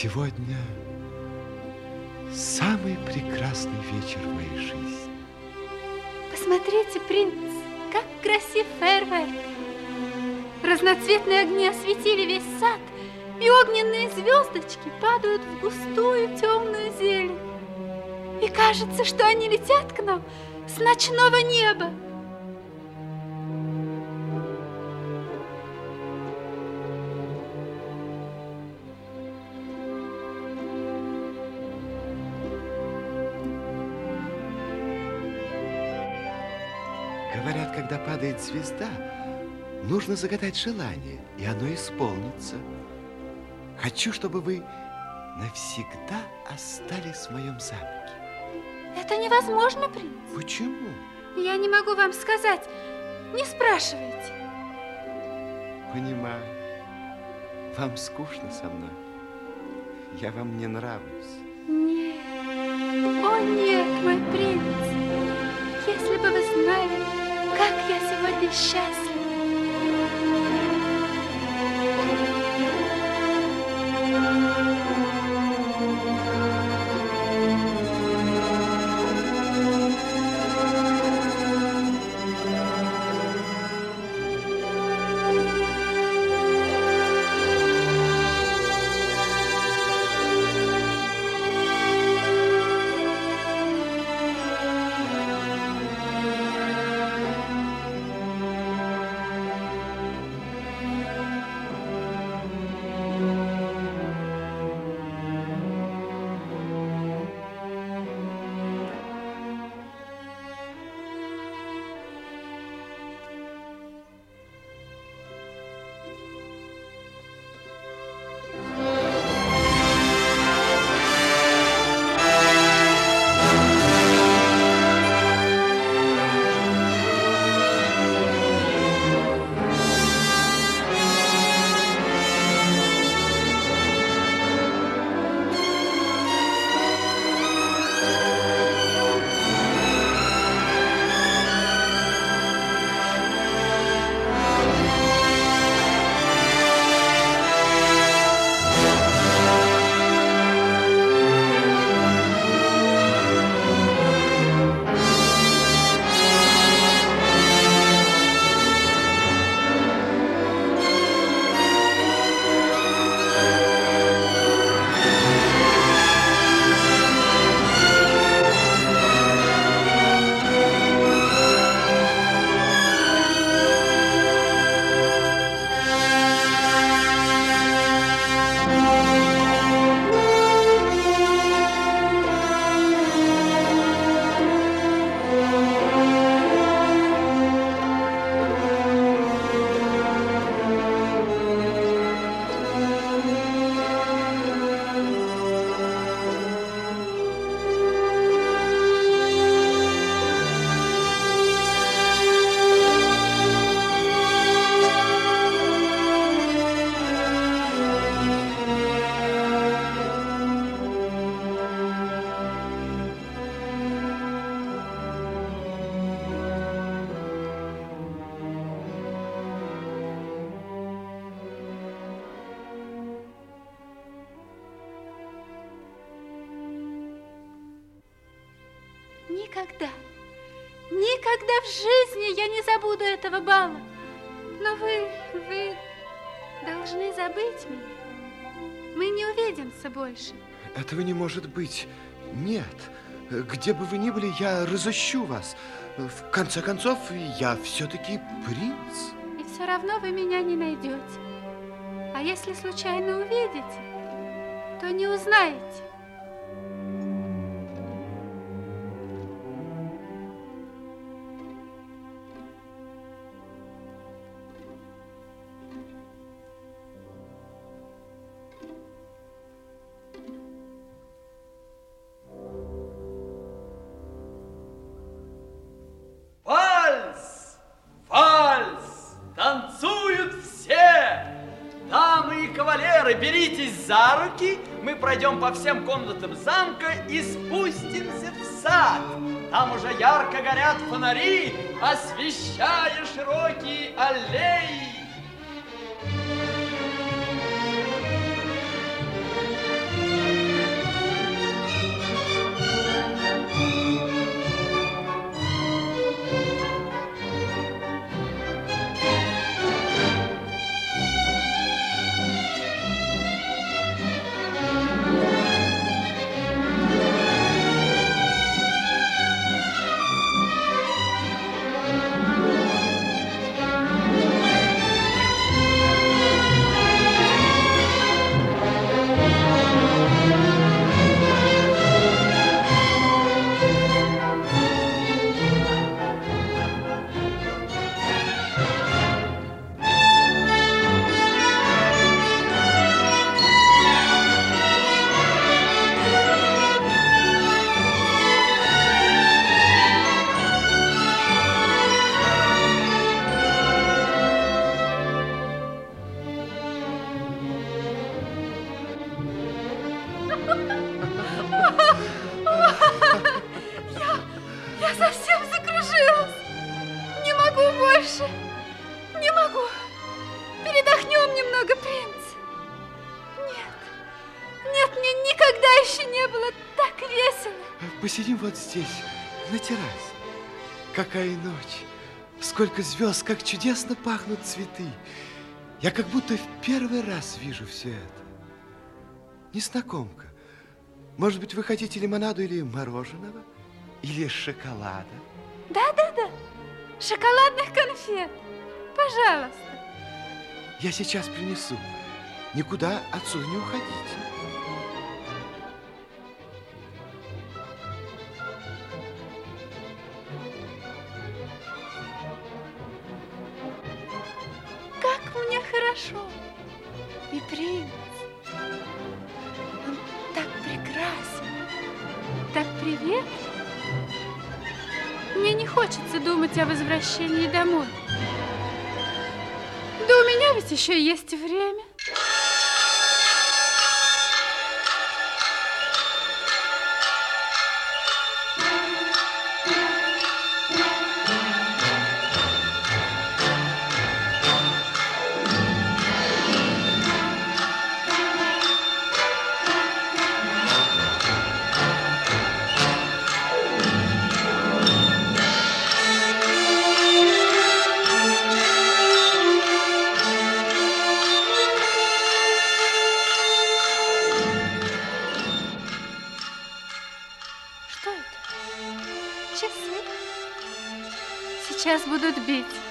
Сегодня самый прекрасный вечер в моей жизни. Посмотрите, принц, как красив фейерверк. Разноцветные огни осветили весь сад, и огненные звездочки падают в густую темную зелень. И кажется, что они летят к нам с ночного неба. Говорят, когда падает звезда, нужно загадать желание, и оно исполнится. Хочу, чтобы вы навсегда остались в моем замке. Это невозможно, принц. Почему? Я не могу вам сказать. Не спрашивайте. Понимаю. Вам скучно со мной. Я вам не нравлюсь. Нет. О, нет, мой принц. Я Никогда, никогда в жизни я не забуду этого бала. Но вы, вы должны забыть меня. Мы не увидимся больше. Этого не может быть. Нет. Где бы вы ни были, я разыщу вас. В конце концов, я все-таки принц. И все равно вы меня не найдете. А если случайно увидите, то не узнаете. Беритесь за руки, мы пройдем по всем комнатам замка и спустимся в сад. Там уже ярко горят фонари, освещая широкие аллеи. больше не могу. Передохнем немного, принц. Нет, нет, мне никогда еще не было так весело. Посидим вот здесь, на террасе. Какая ночь, сколько звезд, как чудесно пахнут цветы. Я как будто в первый раз вижу все это. Незнакомка, может быть, вы хотите лимонаду или мороженого? Или шоколада? Да-да-да. Шоколадных конфет. Пожалуйста. Я сейчас принесу. Никуда отсюда не уходите. Как мне хорошо. И принц. Он так прекрасен. Так привет. Мне не хочется думать о возвращении домой. Да у меня ведь еще есть время. Будут бить.